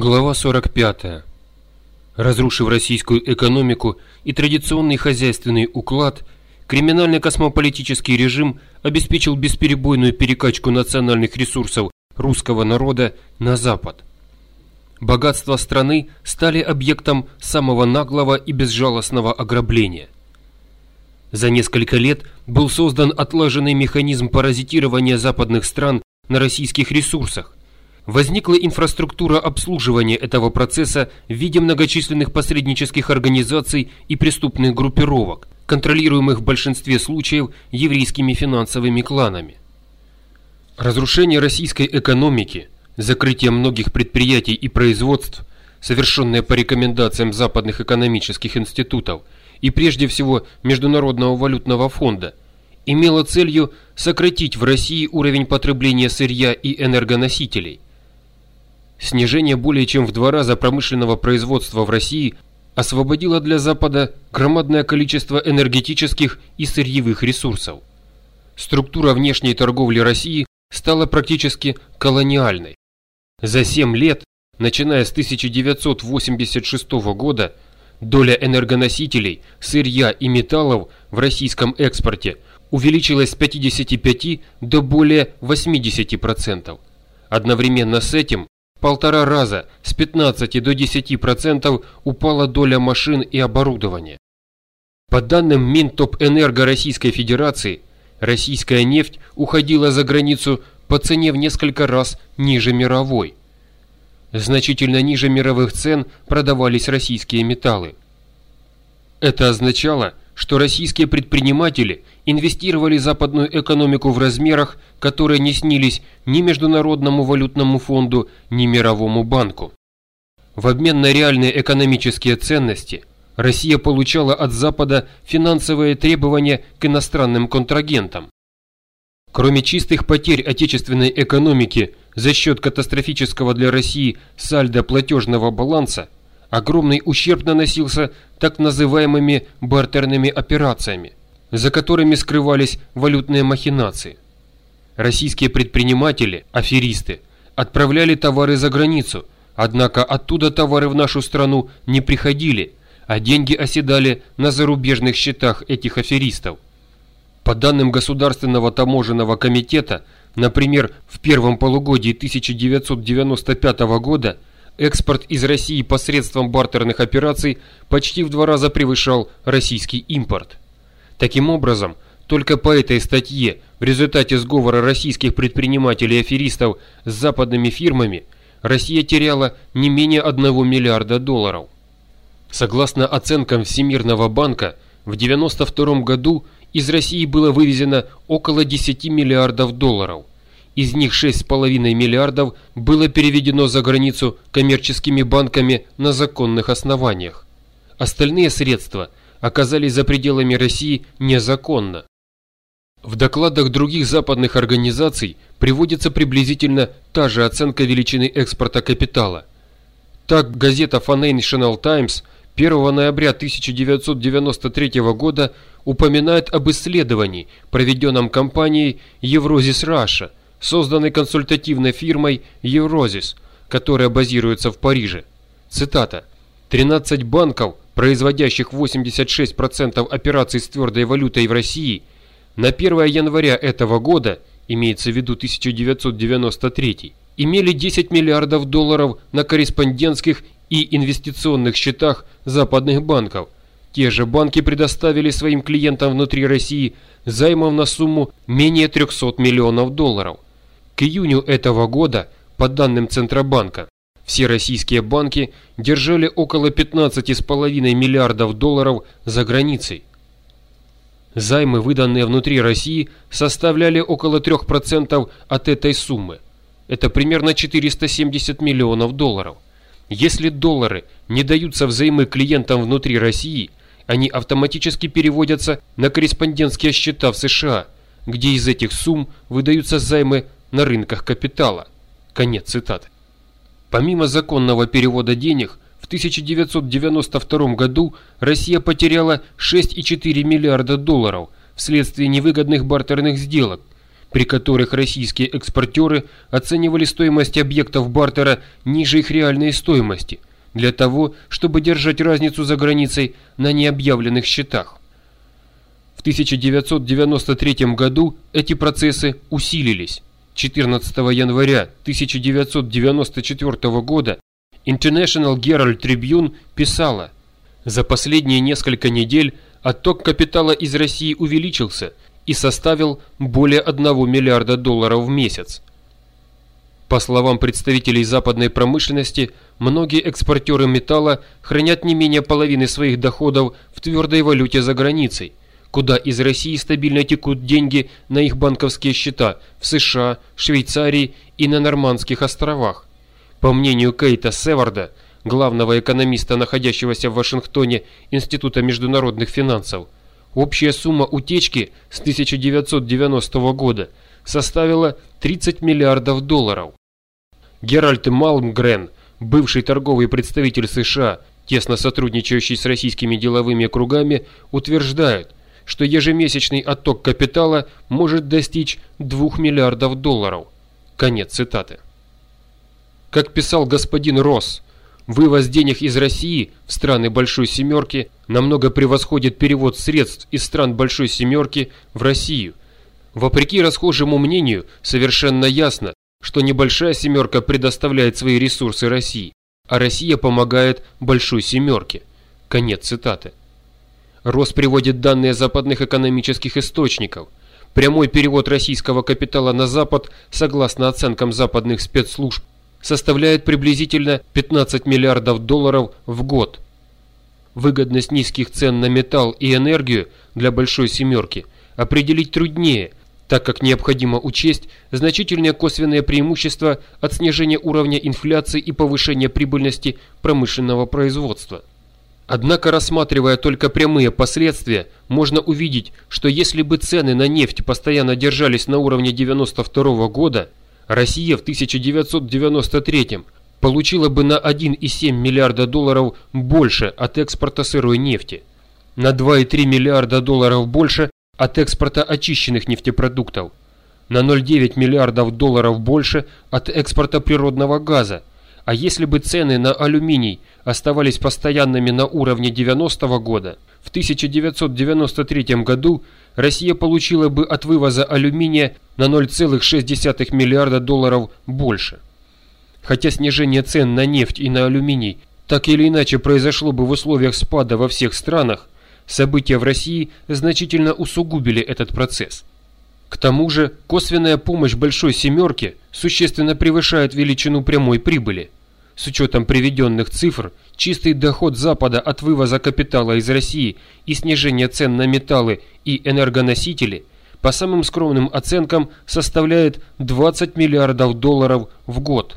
Глава 45. Разрушив российскую экономику и традиционный хозяйственный уклад, криминально-космополитический режим обеспечил бесперебойную перекачку национальных ресурсов русского народа на Запад. Богатства страны стали объектом самого наглого и безжалостного ограбления. За несколько лет был создан отлаженный механизм паразитирования западных стран на российских ресурсах, Возникла инфраструктура обслуживания этого процесса в виде многочисленных посреднических организаций и преступных группировок, контролируемых в большинстве случаев еврейскими финансовыми кланами. Разрушение российской экономики, закрытие многих предприятий и производств, совершенное по рекомендациям западных экономических институтов и прежде всего Международного валютного фонда, имело целью сократить в России уровень потребления сырья и энергоносителей – Снижение более чем в два раза промышленного производства в России освободило для Запада громадное количество энергетических и сырьевых ресурсов. Структура внешней торговли России стала практически колониальной. За 7 лет, начиная с 1986 года, доля энергоносителей, сырья и металлов в российском экспорте увеличилась с 55 до более 80%. Одновременно с этим полтора раза с 15 до 10% упала доля машин и оборудования. По данным Минтопэнерго Российской Федерации, российская нефть уходила за границу по цене в несколько раз ниже мировой. Значительно ниже мировых цен продавались российские металлы. Это означало, что российские предприниматели инвестировали западную экономику в размерах, которые не снились ни Международному валютному фонду, ни Мировому банку. В обмен на реальные экономические ценности Россия получала от Запада финансовые требования к иностранным контрагентам. Кроме чистых потерь отечественной экономики за счет катастрофического для России сальдо платежного баланса, огромный ущерб наносился так называемыми бартерными операциями, за которыми скрывались валютные махинации. Российские предприниматели, аферисты, отправляли товары за границу, однако оттуда товары в нашу страну не приходили, а деньги оседали на зарубежных счетах этих аферистов. По данным Государственного таможенного комитета, например, в первом полугодии 1995 года Экспорт из России посредством бартерных операций почти в два раза превышал российский импорт. Таким образом, только по этой статье в результате сговора российских предпринимателей и аферистов с западными фирмами Россия теряла не менее 1 миллиарда долларов. Согласно оценкам Всемирного банка, в 1992 году из России было вывезено около 10 миллиардов долларов – из них 6,5 миллиардов было переведено за границу коммерческими банками на законных основаниях. Остальные средства оказались за пределами России незаконно. В докладах других западных организаций приводится приблизительно та же оценка величины экспорта капитала. Так, газета Financial Times 1 ноября 1993 года упоминает об исследовании, проведенном компанией Еврозис Раша, созданный консультативной фирмой Еврозис, которая базируется в Париже. Цитата. «13 банков, производящих 86% операций с твердой валютой в России, на 1 января этого года, имеется в виду 1993, имели 10 миллиардов долларов на корреспондентских и инвестиционных счетах западных банков. Те же банки предоставили своим клиентам внутри России займов на сумму менее 300 миллионов долларов. К июню этого года, по данным Центробанка, все российские банки держали около 15,5 миллиардов долларов за границей. Займы, выданные внутри России, составляли около 3% от этой суммы. Это примерно 470 миллионов долларов. Если доллары не даются взаймы клиентам внутри России, они автоматически переводятся на корреспондентские счета в США, где из этих сумм выдаются займы на рынках капитала. Конец цитаты. Помимо законного перевода денег, в 1992 году Россия потеряла 6,4 миллиарда долларов вследствие невыгодных бартерных сделок, при которых российские экспортеры оценивали стоимость объектов бартера ниже их реальной стоимости, для того, чтобы держать разницу за границей на необъявленных счетах. В 1993 году эти процессы усилились. 14 января 1994 года International Herald Tribune писала «За последние несколько недель отток капитала из России увеличился и составил более 1 миллиарда долларов в месяц. По словам представителей западной промышленности, многие экспортеры металла хранят не менее половины своих доходов в твердой валюте за границей, куда из России стабильно текут деньги на их банковские счета в США, Швейцарии и на Нормандских островах. По мнению Кейта Севарда, главного экономиста, находящегося в Вашингтоне Института международных финансов, общая сумма утечки с 1990 года составила 30 миллиардов долларов. Геральт Малмгрен, бывший торговый представитель США, тесно сотрудничающий с российскими деловыми кругами, утверждает, что ежемесячный отток капитала может достичь 2 миллиардов долларов. Конец цитаты. Как писал господин Росс, вывоз денег из России в страны Большой Семерки намного превосходит перевод средств из стран Большой Семерки в Россию. Вопреки расхожему мнению, совершенно ясно, что небольшая семерка предоставляет свои ресурсы России, а Россия помогает Большой Семерке. Конец цитаты. Росс приводит данные западных экономических источников. Прямой перевод российского капитала на Запад, согласно оценкам западных спецслужб, составляет приблизительно 15 миллиардов долларов в год. Выгодность низких цен на металл и энергию для «большой семерки» определить труднее, так как необходимо учесть значительные косвенные преимущества от снижения уровня инфляции и повышения прибыльности промышленного производства. Однако, рассматривая только прямые последствия, можно увидеть, что если бы цены на нефть постоянно держались на уровне 1992 года, Россия в 1993 получила бы на 1,7 миллиарда долларов больше от экспорта сырой нефти, на 2,3 миллиарда долларов больше от экспорта очищенных нефтепродуктов, на 0,9 миллиардов долларов больше от экспорта природного газа, а если бы цены на алюминий оставались постоянными на уровне 90 -го года, в 1993 году Россия получила бы от вывоза алюминия на 0,6 миллиарда долларов больше. Хотя снижение цен на нефть и на алюминий так или иначе произошло бы в условиях спада во всех странах, события в России значительно усугубили этот процесс. К тому же косвенная помощь «Большой семерки» существенно превышает величину прямой прибыли – с учетом приведенных цифр, чистый доход Запада от вывоза капитала из России и снижения цен на металлы и энергоносители по самым скромным оценкам составляет 20 миллиардов долларов в год.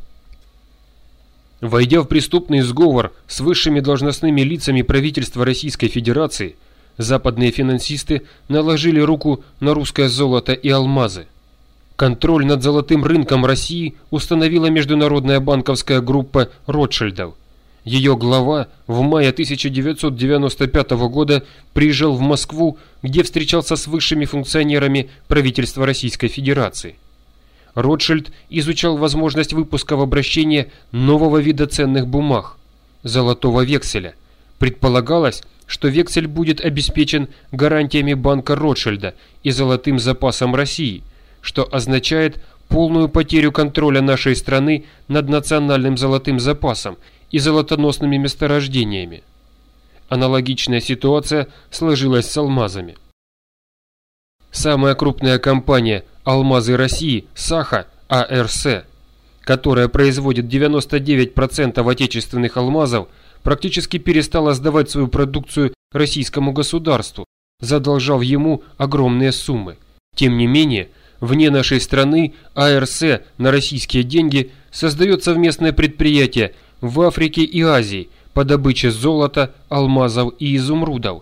Войдя в преступный сговор с высшими должностными лицами правительства Российской Федерации, западные финансисты наложили руку на русское золото и алмазы. Контроль над золотым рынком России установила международная банковская группа Ротшильдов. Ее глава в мае 1995 года приезжал в Москву, где встречался с высшими функционерами правительства Российской Федерации. Ротшильд изучал возможность выпуска в обращение нового вида ценных бумаг – золотого векселя. Предполагалось, что вексель будет обеспечен гарантиями банка Ротшильда и золотым запасом России – что означает полную потерю контроля нашей страны над национальным золотым запасом и золотоносными месторождениями. Аналогичная ситуация сложилась с алмазами. Самая крупная компания «Алмазы России» Саха АРС, которая производит 99% отечественных алмазов, практически перестала сдавать свою продукцию российскому государству, задолжав ему огромные суммы. Тем не менее, Вне нашей страны АРС на российские деньги создает совместное предприятие в Африке и Азии по добыче золота, алмазов и изумрудов.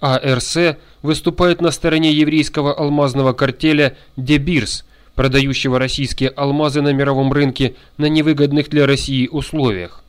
АРС выступает на стороне еврейского алмазного картеля «Дебирс», продающего российские алмазы на мировом рынке на невыгодных для России условиях.